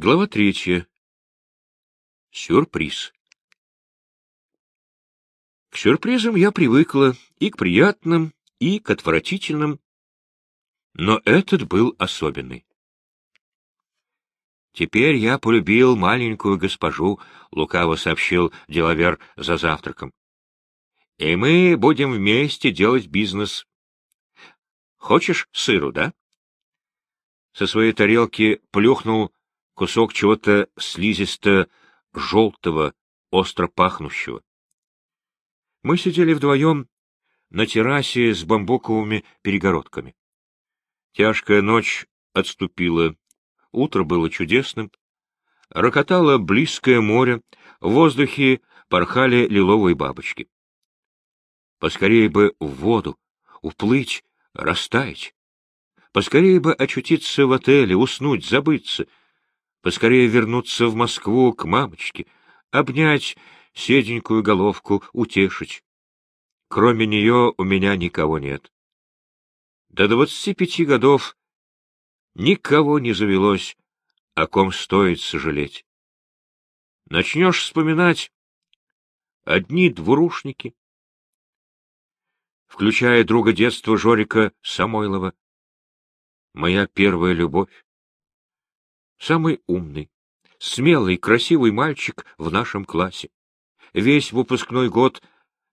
Глава третья. Сюрприз. К сюрпризам я привыкла и к приятным, и к отвратительным, но этот был особенный. «Теперь я полюбил маленькую госпожу», — лукаво сообщил деловер за завтраком. «И мы будем вместе делать бизнес. Хочешь сыру, да?» Со своей тарелки плюхнул кусок чего-то слизисто-желтого, остро пахнущего. Мы сидели вдвоем на террасе с бамбуковыми перегородками. Тяжкая ночь отступила, утро было чудесным. Рокотало близкое море, в воздухе порхали лиловые бабочки. Поскорее бы в воду, уплыть, растаять. Поскорее бы очутиться в отеле, уснуть, забыться — поскорее вернуться в Москву к мамочке, обнять седенькую головку, утешить. Кроме нее у меня никого нет. До двадцати пяти годов никого не завелось, о ком стоит сожалеть. Начнешь вспоминать одни двурушники, включая друга детства Жорика Самойлова, моя первая любовь самый умный, смелый, красивый мальчик в нашем классе. Весь выпускной год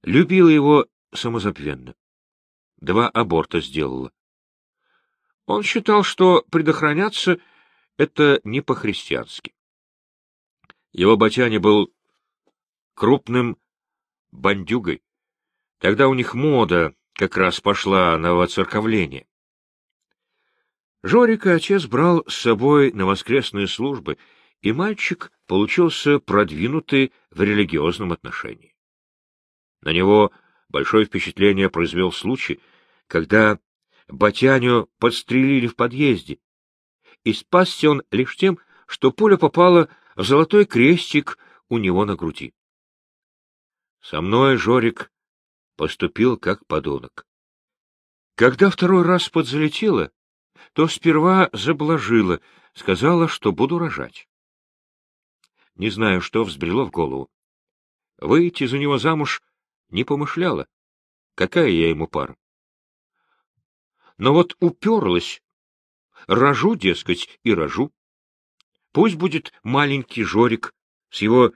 любила его самозабвенно. Два аборта сделала. Он считал, что предохраняться — это не по-христиански. Его батяня был крупным бандюгой. Тогда у них мода как раз пошла на воцерковление. Жорика отец брал с собой на воскресные службы, и мальчик получился продвинутый в религиозном отношении. На него большое впечатление произвел случай, когда Батяню подстрелили в подъезде, и спасся он лишь тем, что пуля попала в золотой крестик у него на груди. Со мной Жорик поступил как подонок. Когда второй раз подзалетело, то сперва заблажила, сказала, что буду рожать. Не знаю, что взбрело в голову. Выйти за него замуж не помышляла. Какая я ему пара? Но вот уперлась. Рожу, дескать, и рожу. Пусть будет маленький Жорик с его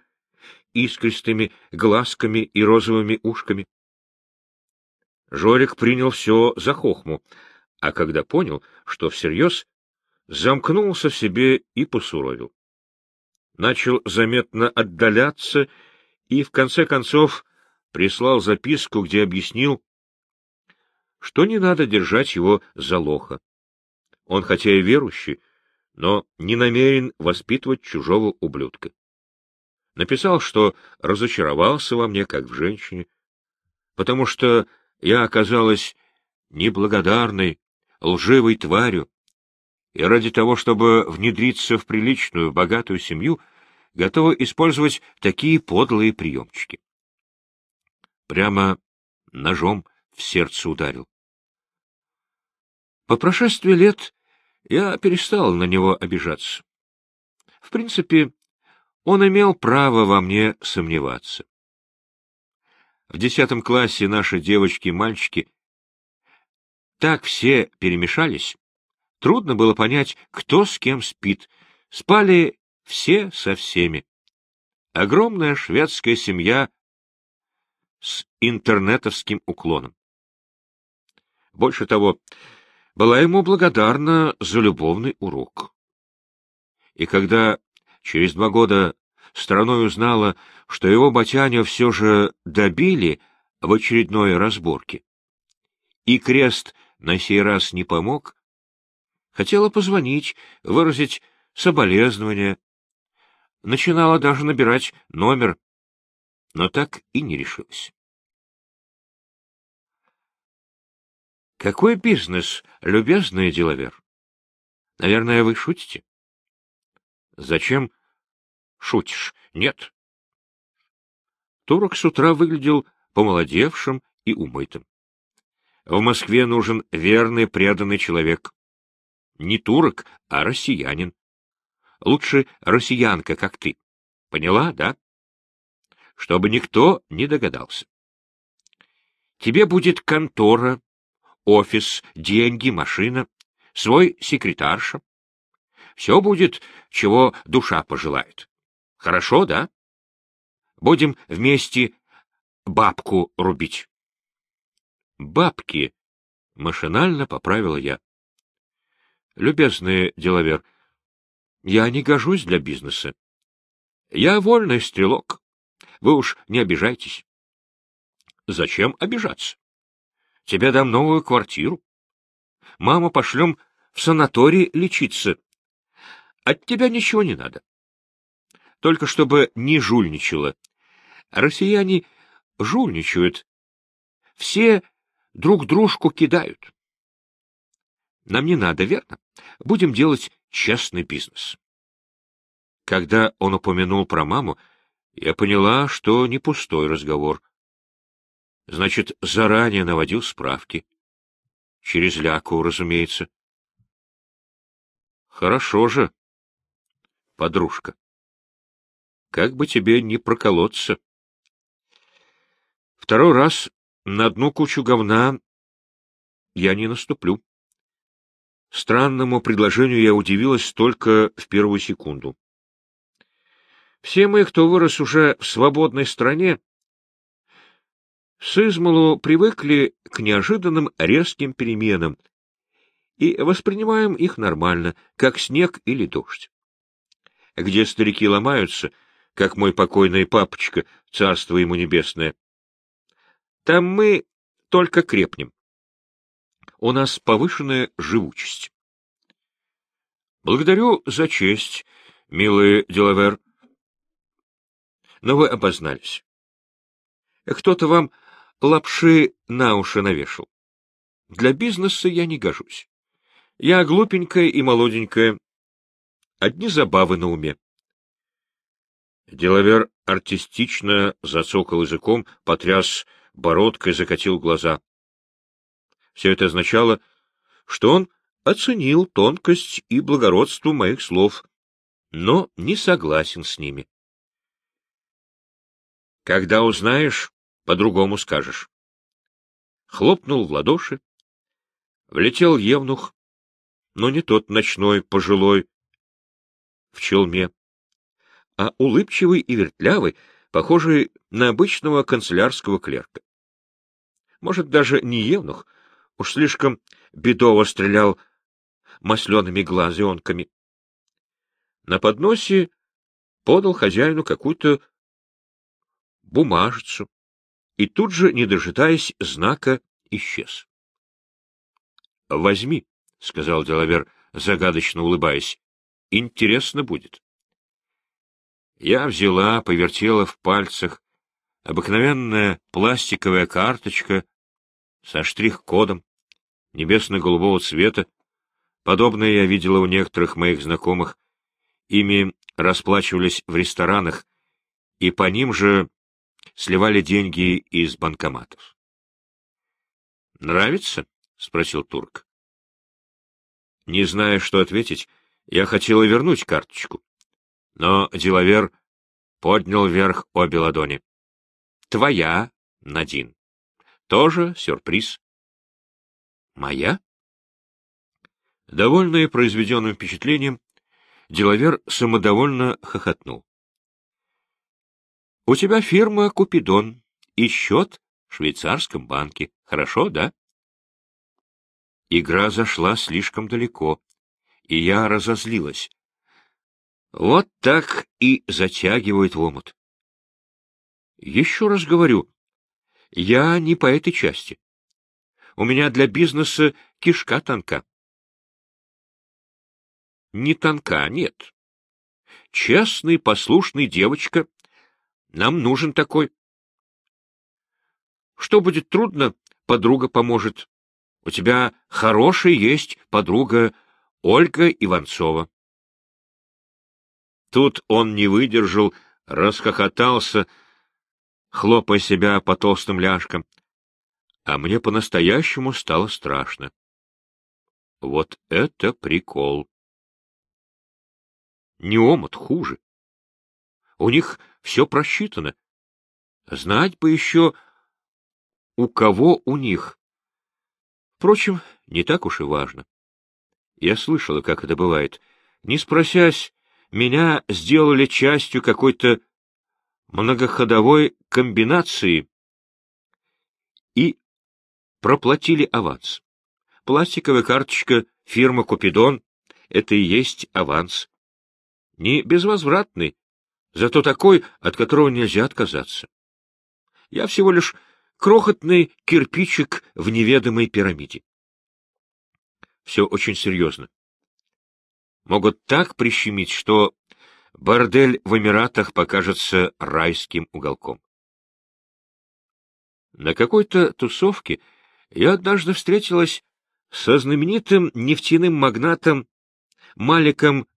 искристыми глазками и розовыми ушками. Жорик принял все за хохму, а когда понял, что всерьез, замкнулся в себе и посуровил. Начал заметно отдаляться и, в конце концов, прислал записку, где объяснил, что не надо держать его за лоха. Он хотя и верующий, но не намерен воспитывать чужого ублюдка. Написал, что разочаровался во мне, как в женщине, потому что я оказалась неблагодарной, лживой тварью, и ради того, чтобы внедриться в приличную, богатую семью, готова использовать такие подлые приемчики. Прямо ножом в сердце ударил. По прошествии лет я перестал на него обижаться. В принципе, он имел право во мне сомневаться. В десятом классе наши девочки и мальчики так все перемешались, трудно было понять, кто с кем спит. Спали все со всеми. Огромная шведская семья с интернетовским уклоном. Больше того, была ему благодарна за любовный урок. И когда через два года страной узнала, что его батяню все же добили в очередной разборке, и крест на сей раз не помог. Хотела позвонить, выразить соболезнования. Начинала даже набирать номер, но так и не решилась. Какой бизнес, любезный деловер? Наверное, вы шутите? Зачем шутишь? Нет. Турок с утра выглядел помолодевшим и умытым. В Москве нужен верный, преданный человек. Не турок, а россиянин. Лучше россиянка, как ты. Поняла, да? Чтобы никто не догадался. Тебе будет контора, офис, деньги, машина, свой секретарша. Все будет, чего душа пожелает. Хорошо, да? Будем вместе бабку рубить. Бабки, машинально поправила я. Любезный деловер, я не гожусь для бизнеса. Я вольный стрелок. Вы уж не обижайтесь. Зачем обижаться? Тебе дам новую квартиру. Маму пошлем в санаторий лечиться. От тебя ничего не надо. Только чтобы не жульничала. Россияне жульничают. Все друг дружку кидают. Нам не надо, верно? Будем делать честный бизнес. Когда он упомянул про маму, я поняла, что не пустой разговор. Значит, заранее наводил справки. Через ляку, разумеется. Хорошо же, подружка. Как бы тебе не проколоться. Второй раз на одну кучу говна я не наступлю. Странному предложению я удивилась только в первую секунду. Все мы, кто вырос уже в свободной стране, с измалу привыкли к неожиданным резким переменам и воспринимаем их нормально, как снег или дождь. Где старики ломаются, как мой покойный папочка, царство ему небесное, там мы только крепнем. У нас повышенная живучесть. Благодарю за честь, милый Делавер. Но вы обознались. Кто-то вам лапши на уши навешал. Для бизнеса я не гожусь. Я глупенькая и молоденькая. Одни забавы на уме. Делавер артистично зацокал языком, потряс бородкой, закатил глаза. Все это означало, что он оценил тонкость и благородство моих слов, но не согласен с ними. Когда узнаешь, по-другому скажешь. Хлопнул в ладоши. Влетел евнух, но не тот ночной, пожилой, в челме, а улыбчивый и вертлявый, похожий на обычного канцелярского клерка. Может, даже не евнух, уж слишком бедово стрелял маслеными глазенками. На подносе подал хозяину какую-то бумажицу и тут же, не дожидаясь знака, исчез. — Возьми, — сказал Делавер, загадочно улыбаясь. — Интересно будет. Я взяла, повертела в пальцах обыкновенная пластиковая карточка со штрих-кодом небесно-голубого цвета. Подобное я видела у некоторых моих знакомых. Ими расплачивались в ресторанах, и по ним же сливали деньги из банкоматов. «Нравится?» — спросил турк. Не зная, что ответить, я хотела вернуть карточку. Но деловер поднял вверх обе ладони. Твоя, Надин. Тоже сюрприз. Моя? Довольный произведенным впечатлением, деловер самодовольно хохотнул. У тебя фирма «Купидон» и счет в швейцарском банке. Хорошо, да? Игра зашла слишком далеко, и я разозлилась. Вот так и затягивают в омут. Еще раз говорю, я не по этой части. У меня для бизнеса кишка тонка. Не тонка, нет. Честный, послушный девочка. Нам нужен такой. Что будет трудно, подруга поможет. У тебя хорошая есть подруга Ольга Иванцова. Тут он не выдержал, расхохотался, хлопая себя по толстым ляжкам. А мне по-настоящему стало страшно. Вот это прикол! Не омут, хуже. У них все просчитано. Знать бы еще, у кого у них. Впрочем, не так уж и важно. Я слышала, как это бывает. Не спросясь, меня сделали частью какой-то многоходовой комбинации и проплатили аванс. Пластиковая карточка фирмы «Купидон» — это и есть аванс. Не безвозвратный, зато такой, от которого нельзя отказаться. Я всего лишь крохотный кирпичик в неведомой пирамиде. Все очень серьезно. Могут так прищемить, что бордель в Эмиратах покажется райским уголком. На какой-то тусовке я однажды встретилась со знаменитым нефтяным магнатом Маликом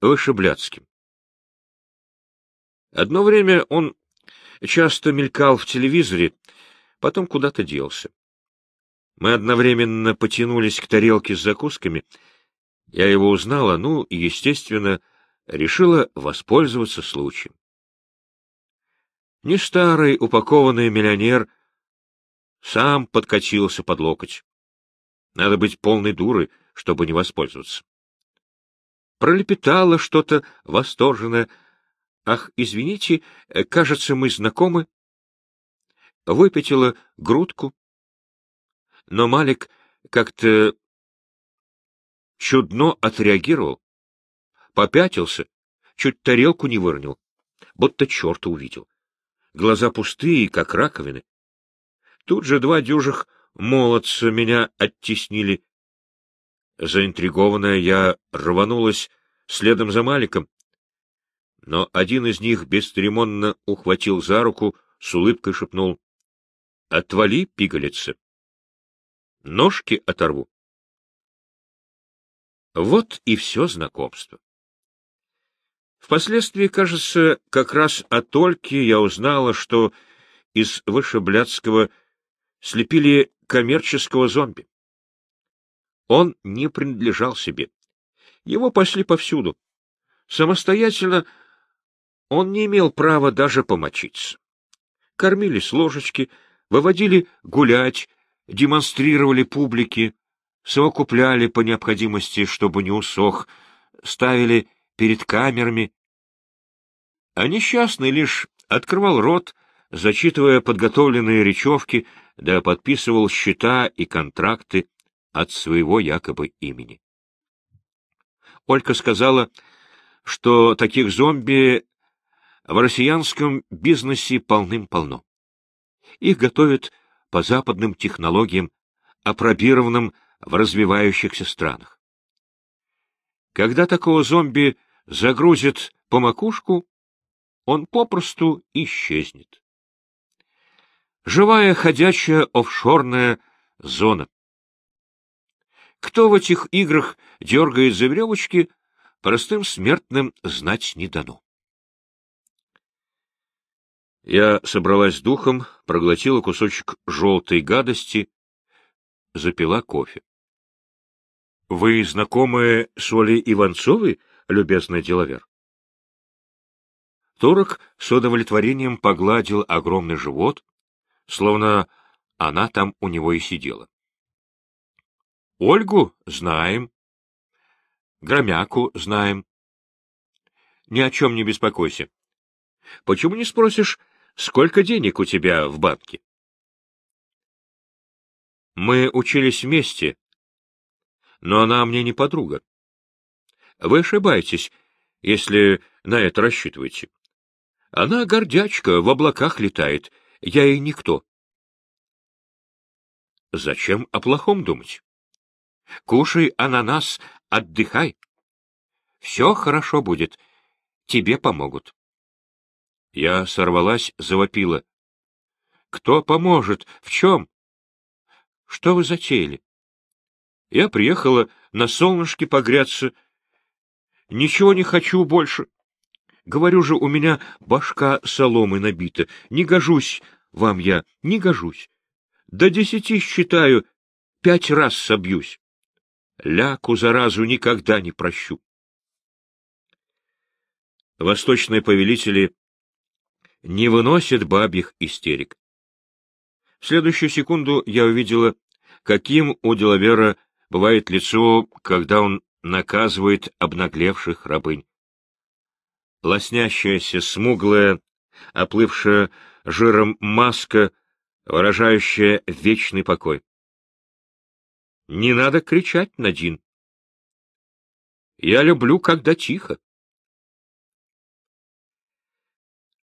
Вышебляцким. Одно время он часто мелькал в телевизоре, потом куда-то делся. Мы одновременно потянулись к тарелке с закусками. Я его узнала, ну естественно, решила воспользоваться случаем. Не старый упакованный миллионер сам подкатился под локоть. Надо быть полной дурой, чтобы не воспользоваться. Пролепетала что-то восторженное. Ах, извините, кажется, мы знакомы. Выпятила грудку. Но Малик как-то чудно отреагировал, попятился, чуть тарелку не выронил, будто черта увидел. Глаза пустые, как раковины. Тут же два дюжих молодца меня оттеснили. Заинтригованная я рванулась следом за Маликом, но один из них бесцеремонно ухватил за руку, с улыбкой шепнул. — Отвали, пигалица. Ножки оторву. Вот и все знакомство. Впоследствии, кажется, как раз от Ольки я узнала, что из Вышеблядского слепили коммерческого зомби. Он не принадлежал себе. Его пасли повсюду. Самостоятельно он не имел права даже помочиться. Кормили с ложечки, выводили гулять, демонстрировали публике, совокупляли по необходимости, чтобы не усох, ставили перед камерами. А несчастный лишь открывал рот, зачитывая подготовленные речевки, да подписывал счета и контракты от своего якобы имени. Олька сказала, что таких зомби в россиянском бизнесе полным-полно. Их готовят по западным технологиям, опробированным в развивающихся странах. Когда такого зомби загрузят по макушку, он попросту исчезнет. Живая ходячая офшорная зона. Кто в этих играх дергает за веревочки, простым смертным знать не дано. Я собралась духом, проглотила кусочек желтой гадости, запила кофе. — Вы знакомы с Олей Иванцовой, любезный деловер? Турок с удовлетворением погладил огромный живот, словно она там у него и сидела. — Ольгу знаем. Громяку знаем. Ни о чем не беспокойся. Почему не спросишь, сколько денег у тебя в банке? Мы учились вместе, но она мне не подруга. Вы ошибаетесь, если на это рассчитываете. Она гордячка, в облаках летает, я ей никто. Зачем о плохом думать? Кушай ананас, отдыхай. Все хорошо будет, тебе помогут. Я сорвалась, завопила. Кто поможет? В чем? Что вы затеяли? Я приехала на солнышке погреться. Ничего не хочу больше. Говорю же, у меня башка соломы набита. Не гожусь вам я, не гожусь. До десяти считаю, пять раз собьюсь. Ляку заразу никогда не прощу. Восточные повелители не выносят бабьих истерик. В следующую секунду я увидела, каким у Делавера бывает лицо, когда он наказывает обнаглевших рабынь. Лоснящаяся, смуглая, оплывшая жиром маска, выражающая вечный покой. Не надо кричать, Надин. Я люблю, когда тихо.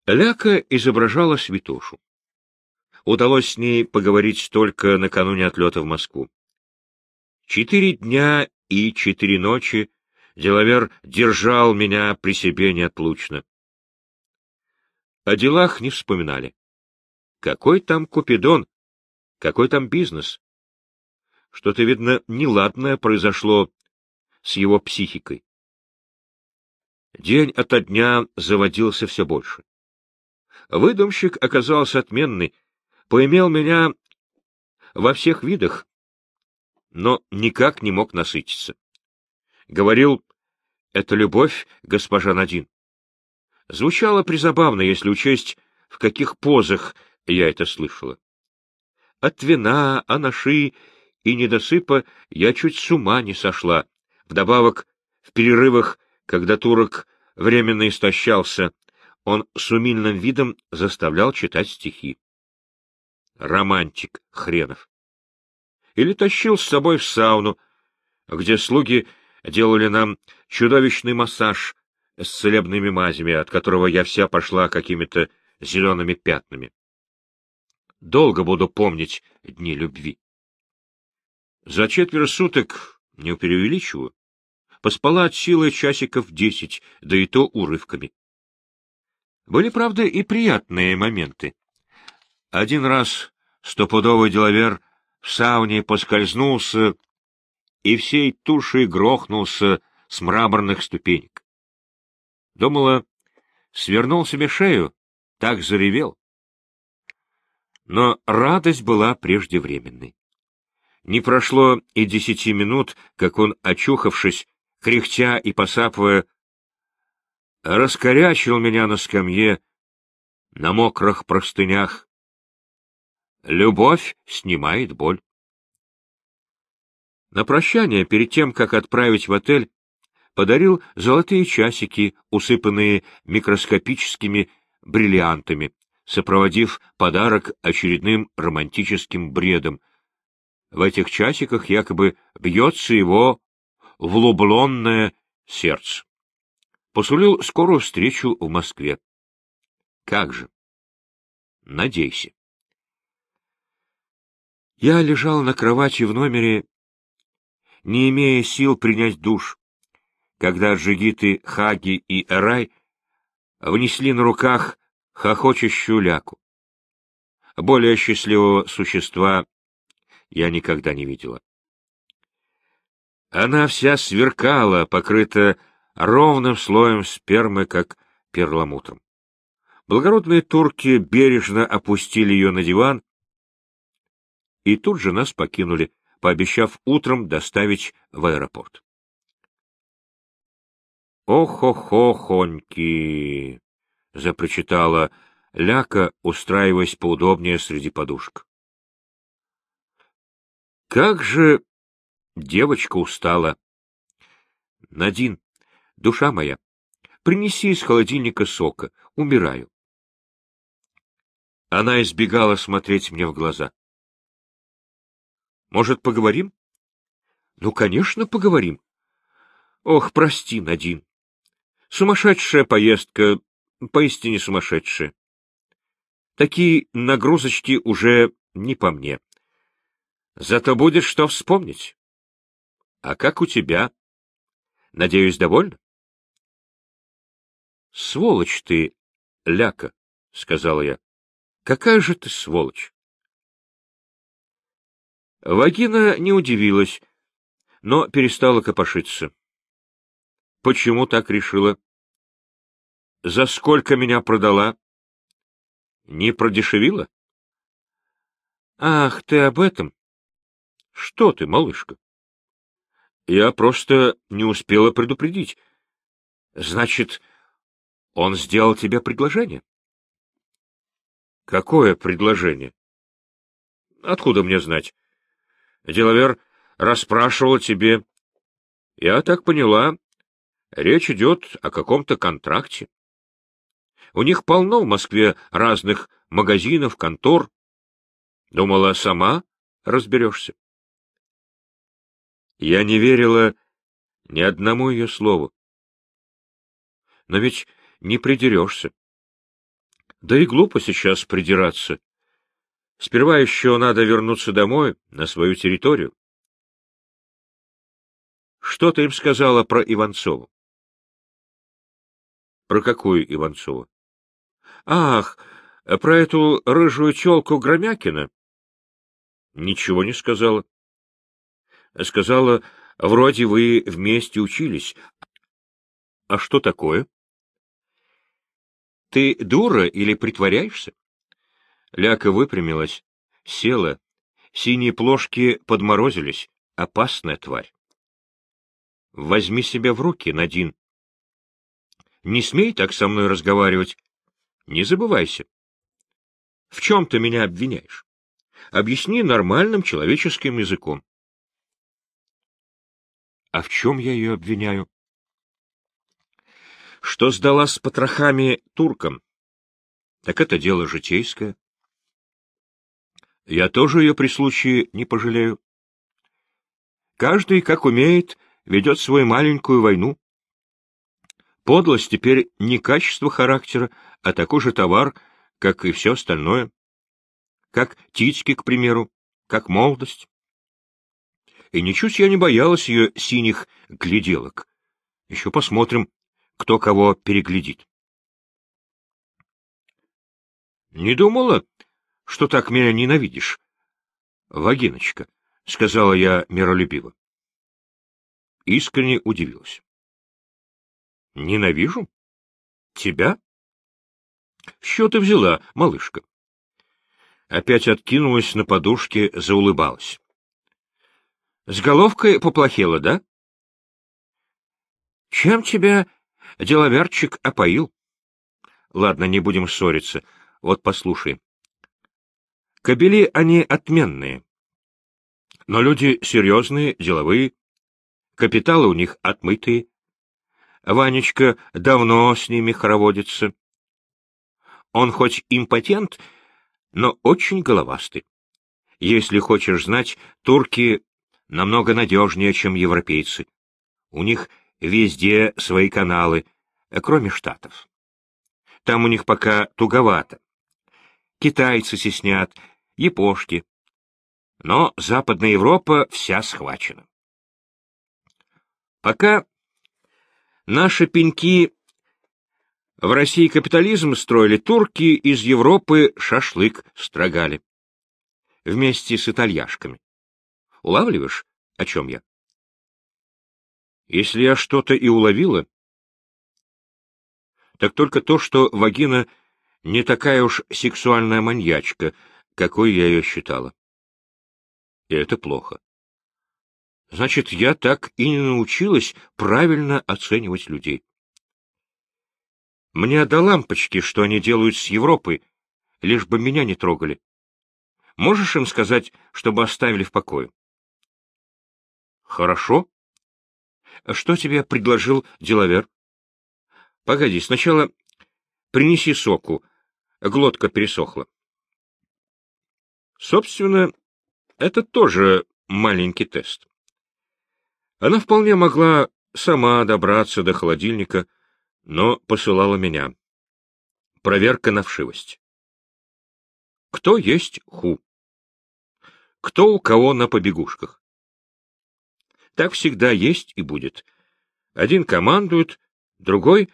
Ляка изображала святошу. Удалось с ней поговорить только накануне отлета в Москву. Четыре дня и четыре ночи Делавер держал меня при себе неотлучно. О делах не вспоминали. Какой там Купидон? Какой там бизнес? Что-то, видно, неладное произошло с его психикой. День ото дня заводился все больше. Выдумщик оказался отменный, поимел меня во всех видах, но никак не мог насытиться. Говорил, это любовь, госпожа Надин. Звучало призабавно, если учесть, в каких позах я это слышала. От вина, анаши и недосыпа я чуть с ума не сошла. Вдобавок, в перерывах, когда турок временно истощался, он с умильным видом заставлял читать стихи. Романтик хренов. Или тащил с собой в сауну, где слуги делали нам чудовищный массаж с целебными мазями, от которого я вся пошла какими-то зелеными пятнами. Долго буду помнить дни любви. За четверо суток, не преувеличиваю, поспала от силы часиков десять, да и то урывками. Были, правда, и приятные моменты. Один раз стопудовый деловер в сауне поскользнулся и всей тушей грохнулся с мраморных ступенек. Думала, свернул себе шею, так заревел. Но радость была преждевременной. Не прошло и десяти минут, как он, очухавшись, кряхтя и посапывая, раскорячил меня на скамье, на мокрых простынях. Любовь снимает боль. На прощание, перед тем, как отправить в отель, подарил золотые часики, усыпанные микроскопическими бриллиантами, сопроводив подарок очередным романтическим бредом. В этих часиках якобы бьется его влюбленное сердце. Посулил скорую встречу в Москве. Как же? Надейся. Я лежал на кровати в номере, не имея сил принять душ, когда джигиты Хаги и Эрай внесли на руках хохочущую ляку. Более счастливого существа я никогда не видела. Она вся сверкала, покрыта ровным слоем спермы, как перламутром. Благородные турки бережно опустили ее на диван и тут же нас покинули, пообещав утром доставить в аэропорт. «Ох-охо-хоньки!» — запрочитала Ляка, устраиваясь поудобнее среди подушек. «Как же девочка устала!» «Надин, душа моя, принеси из холодильника сока, умираю». Она избегала смотреть мне в глаза. «Может, поговорим?» «Ну, конечно, поговорим. Ох, прости, Надин. Сумасшедшая поездка, поистине сумасшедшая. Такие нагрузочки уже не по мне. Зато будет что вспомнить. А как у тебя? Надеюсь, довольна? — Сволочь ты, Ляка, — сказала я. — Какая же ты сволочь! Вагина не удивилась, но перестала копошиться. — Почему так решила? — За сколько меня продала? — Не продешевила? — Ах, ты об этом? — Что ты, малышка? — Я просто не успела предупредить. — Значит, Он сделал тебе предложение? Какое предложение? Откуда мне знать? Деловер расспрашивал тебе. Я так поняла, речь идет о каком-то контракте. У них полно в Москве разных магазинов, контор. Думала, сама разберешься. Я не верила ни одному ее слову. Но ведь не придерешься. Да и глупо сейчас придираться. Сперва еще надо вернуться домой, на свою территорию. Что ты им сказала про Иванцову? Про какую Иванцову? Ах, про эту рыжую челку Громякина? Ничего не сказала. Сказала, вроде вы вместе учились. А что такое? Ты дура или притворяешься? Ляка выпрямилась, села. Синие плошки подморозились. Опасная тварь. Возьми себя в руки, Надин. Не смей так со мной разговаривать. Не забывайся. В чем ты меня обвиняешь? Объясни нормальным человеческим языком. А в чем я ее обвиняю? Что сдала с потрохами туркам? Так это дело житейское. Я тоже ее при случае не пожалею. Каждый, как умеет, ведет свою маленькую войну. Подлость теперь не качество характера, а такой же товар, как и все остальное. Как титьки, к примеру, как молодость. И ничуть я не боялась ее синих гляделок. Еще посмотрим, кто кого переглядит. — Не думала, что так меня ненавидишь, Вагиночка, — сказала я миролюбиво. Искренне удивилась. — Ненавижу? Тебя? — С чего ты взяла, малышка? Опять откинулась на подушке, заулыбалась. — С головкой поплохело, да? — Чем тебя Деловерчик опоил. Ладно, не будем ссориться. Вот послушай. Кобели они отменные. Но люди серьезные, деловые. Капиталы у них отмытые. Ванечка давно с ними хороводится. Он хоть импотент, но очень головастый. Если хочешь знать, турки намного надежнее, чем европейцы. У них везде свои каналы, кроме Штатов. Там у них пока туговато. Китайцы теснят, япошки. Но Западная Европа вся схвачена. Пока наши пеньки в России капитализм строили, турки из Европы шашлык строгали. Вместе с итальяшками. Улавливаешь, о чем я? Если я что-то и уловила, так только то, что вагина не такая уж сексуальная маньячка, какой я ее считала. И это плохо. Значит, я так и не научилась правильно оценивать людей. Мне до лампочки, что они делают с Европой, лишь бы меня не трогали. Можешь им сказать, чтобы оставили в покое? Хорошо, что тебе предложил деловер? Погоди, сначала принеси соку. Глотка пересохла. Собственно, это тоже маленький тест. Она вполне могла сама добраться до холодильника, но посылала меня. Проверка на вшивость. Кто есть ху? Кто у кого на побегушках? Так всегда есть и будет. Один командует, другой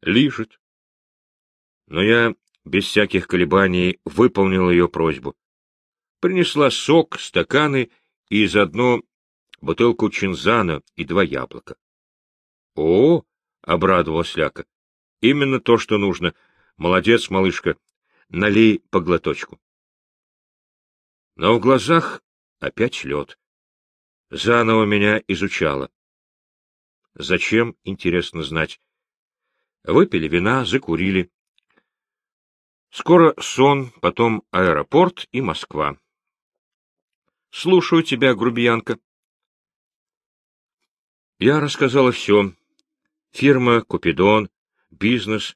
лижет. Но я без всяких колебаний выполнил ее просьбу. Принесла сок, стаканы и заодно бутылку чинзана и два яблока. — О! — обрадовалась Ляка. — Именно то, что нужно. Молодец, малышка. Налей по глоточку. Но в глазах опять лед заново меня изучала. Зачем, интересно знать. Выпили вина, закурили. Скоро сон, потом аэропорт и Москва. Слушаю тебя, грубиянка. Я рассказала все. Фирма, Купидон, бизнес.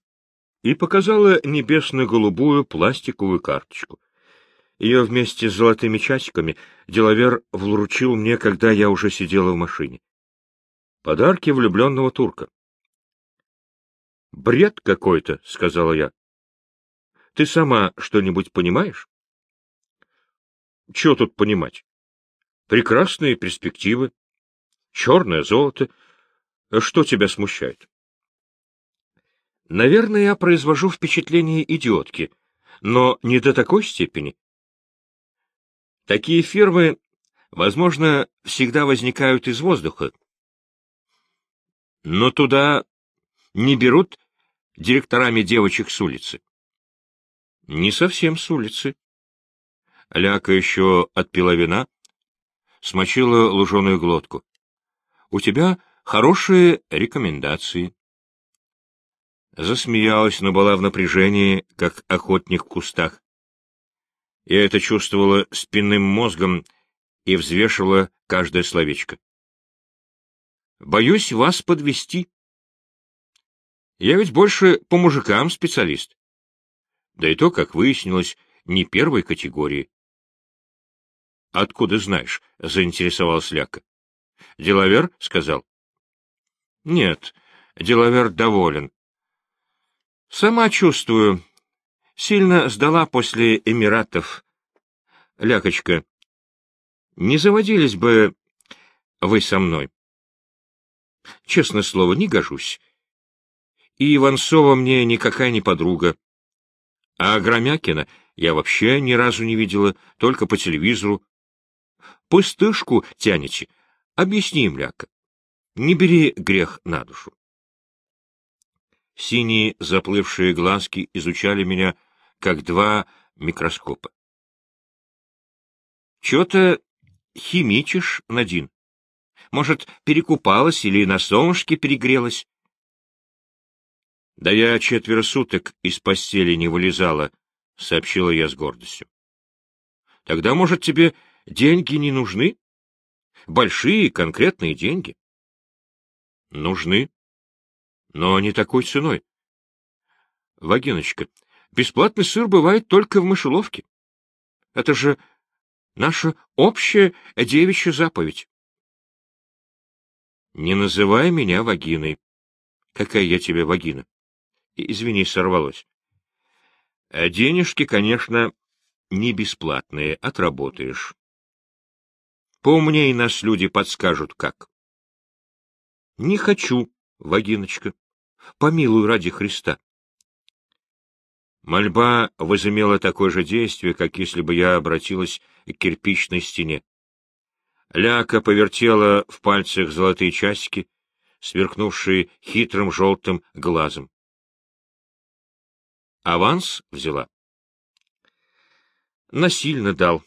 И показала небесно-голубую пластиковую карточку. Ее вместе с золотыми часиками деловер вручил мне, когда я уже сидела в машине. Подарки влюбленного турка. «Бред какой-то», — сказала я. «Ты сама что-нибудь понимаешь?» «Чего тут понимать? Прекрасные перспективы, черное золото. Что тебя смущает?» «Наверное, я произвожу впечатление идиотки, но не до такой степени. Такие фирмы, возможно, всегда возникают из воздуха, но туда не берут директорами девочек с улицы. Не совсем с улицы. Ляка еще отпила вина, смочила луженую глотку. У тебя хорошие рекомендации. Засмеялась, но была в напряжении, как охотник в кустах. Я это чувствовала спинным мозгом и взвешивала каждое словечко. Боюсь вас подвести. Я ведь больше по мужикам специалист. Да и то, как выяснилось, не первой категории. — Откуда знаешь? — заинтересовался Ляка. — Деловер сказал. — Нет, деловер доволен. — Сама чувствую. Сильно сдала после Эмиратов. Лякочка, не заводились бы вы со мной. Честное слово, не гожусь. И Иванцова мне никакая не подруга. А Громякина я вообще ни разу не видела, только по телевизору. Пустышку тянете. Объясни, мляка. Не бери грех на душу. Синие заплывшие глазки изучали меня, как два микроскопа. — Чё-то химичишь, Надин? Может, перекупалась или на солнышке перегрелась? — Да я четверо суток из постели не вылезала, — сообщила я с гордостью. — Тогда, может, тебе деньги не нужны? Большие, конкретные деньги? — Нужны. Но не такой ценой. — Вагиночка, бесплатный сыр бывает только в мышеловке. Это же наша общая девичья заповедь. Не называй меня вагиной. Какая я тебе вагина? Извини, сорвалось. А денежки, конечно, не бесплатные, отработаешь. Поумнее нас люди подскажут, как. Не хочу, вагиночка. Помилуй ради Христа. Мольба возымела такое же действие, как если бы я обратилась к кирпичной стене. Ляка повертела в пальцах золотые часики, сверкнувшие хитрым желтым глазом. Аванс взяла. Насильно дал.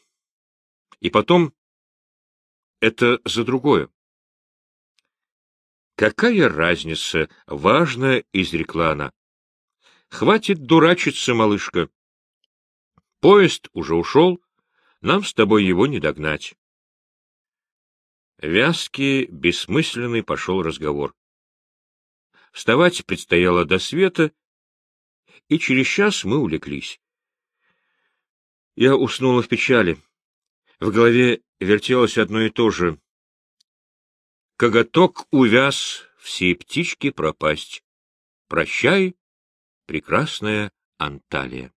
И потом... Это за другое. Какая разница, важно, изрекла она. Хватит дурачиться, малышка. Поезд уже ушел, нам с тобой его не догнать. Вязкий, бессмысленный пошел разговор. Вставать предстояло до света, и через час мы улеглись. Я уснула в печали. В голове вертелось одно и то же. Коготок увяз, всей птички пропасть. Прощай, прекрасная Анталия.